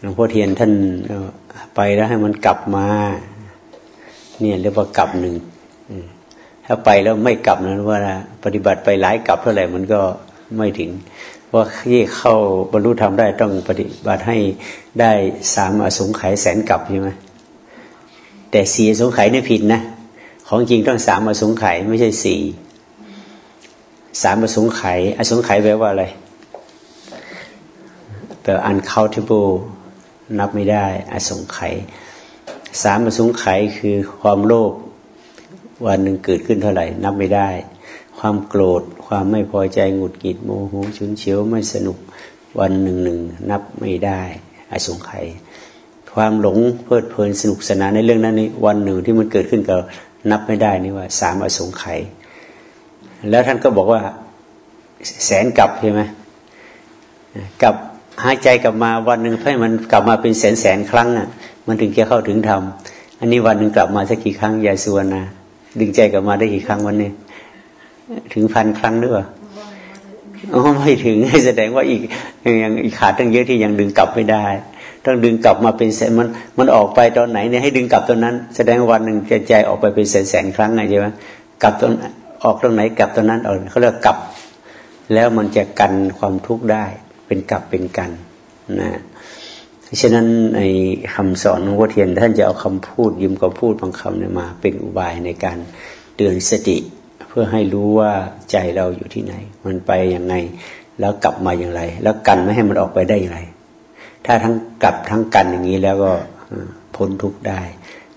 หลวงพ่อเทียนท่านไปแล้วให้มันกลับมา เนี่ยเรียกว่ากลับหนึ่งถ้าไปแล้วไม่กลับนั้นว่าปฏิบัติไปหลายกลับเท่าไหร่มันก็ไม่ถึงว่าที่เข้าบรรลุธรรมได้ต้องปฏิบัติให้ได้สามอสงไขยแสนกลับใช่ไหมแต่สี่อสงไขยนี่ผิดนะของจริงต้องสามอสงไขยไม่ใช่สี่สามอสงไขยอสงไขยแปลว่าอะไรแปล uncountable นับไม่ได้อสงไขยสามอสงไขยคือความโลภวันหนึ่งเกิดขึ้นเท่าไหร่ นับไม่ได้ ความโกรธ ความไม่พอใจหงุดหงิดโมโหชุนเฉียวไม่สนุกวันหนึ่งหนึ่งนับไม่ได้อสงไขยความหลงเพลิดเพลินสนุกสนานในเรื่องนั้นนี่วันหนึ่งที่มันเกิดขึ้นกับนับไม่ได้นี่ว่าสามอสงไขยแล้วท่านก็บอกว่าแสนกลับใช่ไหมกับ หายใจกลับมาวันหนึ่งให้มันกลับมาเป็นแสนแสนครั้งอะ มันถึงจะเข้าถึงธรรมอันนี้วันหนึ่งกลับมาสักกี่ครั้งยายสุวรรณาดึงใจกลับมาได้กี่ครั้งวันนี้ ถึงพันครั้งหรือเปล่าอ๋อไม่ถึงแสดงว่าอีกยังอีกขาดตั้งเยอะที่ยังดึงกลับไม่ได้ ต้องดึงกลับมาเป็นแสนมันมันออกไปตอนไหนเนี่ยให้ดึงกลับตอนนั้น แสดงวันหนึ่งจใจออกไปเป็นแสนแสนครั้งไงใช่ไหมกลับตอนออกตรงไหนกลับตอนนั้นออกเขาเรียกกลับ แล้วมันจะกันความทุกข์ได้ เป็นกลับเป็นกันนะฉะนั้นในคำสอนของพระเทียนท่านจะเอาคำพูดยืมคำพูดบางคำเนี่ยมา เป็นอุบายในการเตือนสติ เพื่อให้รู้ว่าใจเราอยู่ที่ไหน มันไปยังไง แล้วกลับมาอย่างไร แล้วกันไม่ให้มันออกไปได้อย่างไร ถ้าทั้งกลับทั้งกันอย่างนี้แล้วก็พ้นทุกข์ได้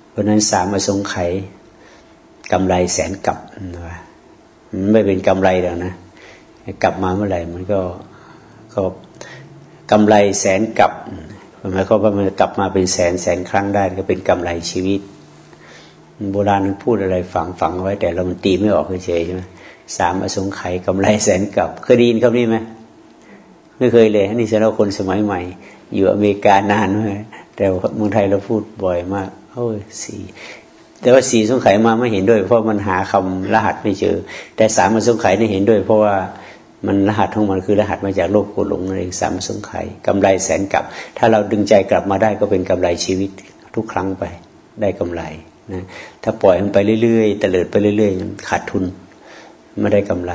เพราะนั้นสามมาสงไขกำไรแสนกลับนะไม่เป็นกำไรแล้วนะกลับมาเมื่อไหร่มันก็ ก็กำไรแสนกลับหมายความว่ามันกลับมาเป็นแสนแสนครั้งได้ก็เป็นกำไรชีวิต โบราณมันพูดอะไรฝังฝังไว้ แต่เรามันตีไม่ออกเฉยใช่ไหมสามอสงไขยกำไรแสนกลับเคยดีนคำนี้ไหมไม่เคยเลยนี่สำหรับคนสมัยใหม่ อยู่อเมริกานานมากแต่เมืองไทยเราพูดบ่อยมากโอ้ยสี่แต่ว่าสีสงไขยมาไม่เห็นด้วย เพราะมันหาคำรหัสไม่เจอ แต่สามอสงไขยนี่เห็นด้วย เพราะว่า มันรหัสของมันคือรหัสมาจากโลกโกหลงนั่นเองสามสงไขยกำไรแสนกลับ ถ้าเราดึงใจกลับมาได้ก็เป็นกำไรชีวิตทุกครั้งไปได้กำไรนะถ้าปล่อยมันไปเรื่อยๆเตลิดไปเรื่อยๆขาดทุนไม่ได้กำไร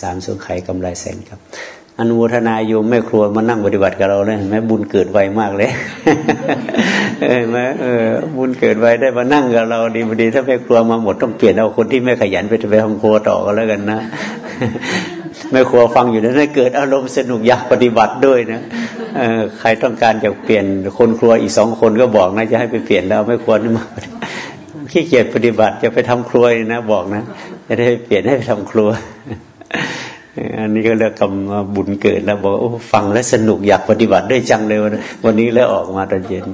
สามสงไขยกำไรแสนกลับอนุโมทนาโยมแม่ครัวมานั่งปฏิบัติกับเราเลยแม่บุญเกิดไวมากเลยเออแม่เออบุญเกิดไวได้มานั่งกับเราดีพอดีถ้าแม่ครัวมาหมดต้องเปลี่ยนเอาคนที่ไม่ขยันไปไปทำครัวต่อก็แล้วกันนะ แม่ครัวฟังอยู่นั้นเกิดอารมณ์สนุกอยากปฏิบัติด้วยนะใครต้องการจะเปลี่ยนคนครัวอีกสองคนก็บอกนะจะให้ไปเปลี่ยนแล้วไม่ควรมาขี้เกียจปฏิบัติจะไปทำครัวนะบอกนะจะได้เปลี่ยนให้ไปทำครัว อันนี้ก็เรียกกรรมบุญเกิดแล้วบอกโอ้ฟังแล้วสนุกอยากปฏิบัติด้วยจังเลยวันนี้แล้วออกมาตอนเย็น